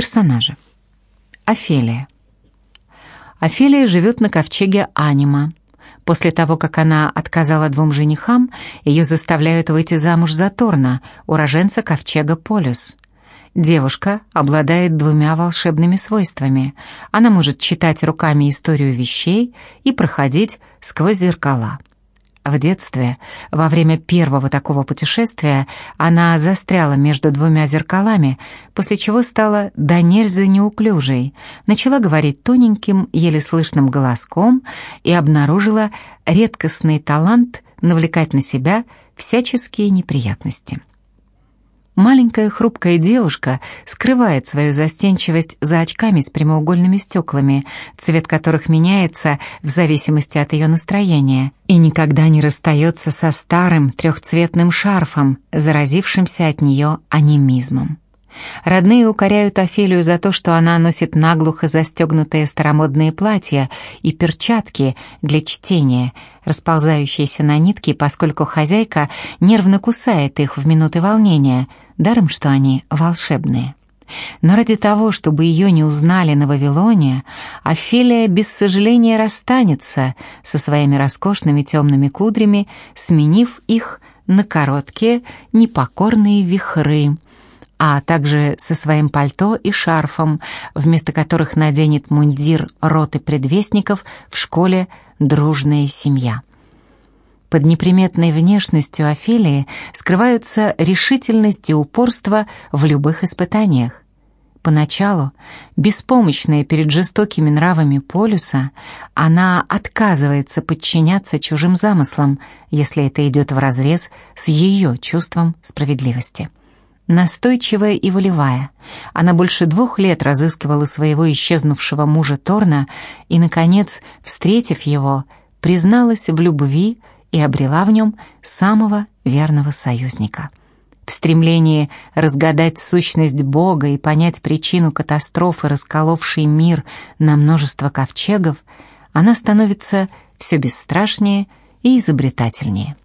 Персонажи. Офелия. Офелия живет на ковчеге Анима. После того, как она отказала двум женихам, ее заставляют выйти замуж за Торна, уроженца ковчега Полюс. Девушка обладает двумя волшебными свойствами. Она может читать руками историю вещей и проходить сквозь зеркала. В детстве, во время первого такого путешествия, она застряла между двумя зеркалами, после чего стала до нельзя неуклюжей, начала говорить тоненьким, еле слышным голоском и обнаружила редкостный талант навлекать на себя всяческие неприятности. Маленькая хрупкая девушка скрывает свою застенчивость за очками с прямоугольными стеклами, цвет которых меняется в зависимости от ее настроения, и никогда не расстается со старым трехцветным шарфом, заразившимся от нее анимизмом. Родные укоряют Офелию за то, что она носит наглухо застегнутые старомодные платья и перчатки для чтения, расползающиеся на нитки, поскольку хозяйка нервно кусает их в минуты волнения – даром что они волшебные. Но ради того, чтобы ее не узнали на Вавилоне, Офелия без сожаления расстанется со своими роскошными темными кудрями, сменив их на короткие непокорные вихры, а также со своим пальто и шарфом, вместо которых наденет мундир роты предвестников в школе «Дружная семья». Под неприметной внешностью Офелии скрываются решительность и упорство в любых испытаниях. Поначалу, беспомощная перед жестокими нравами полюса, она отказывается подчиняться чужим замыслам, если это идет вразрез с ее чувством справедливости. Настойчивая и волевая, она больше двух лет разыскивала своего исчезнувшего мужа Торна и, наконец, встретив его, призналась в любви и обрела в нем самого верного союзника. В стремлении разгадать сущность Бога и понять причину катастрофы, расколовшей мир на множество ковчегов, она становится все бесстрашнее и изобретательнее.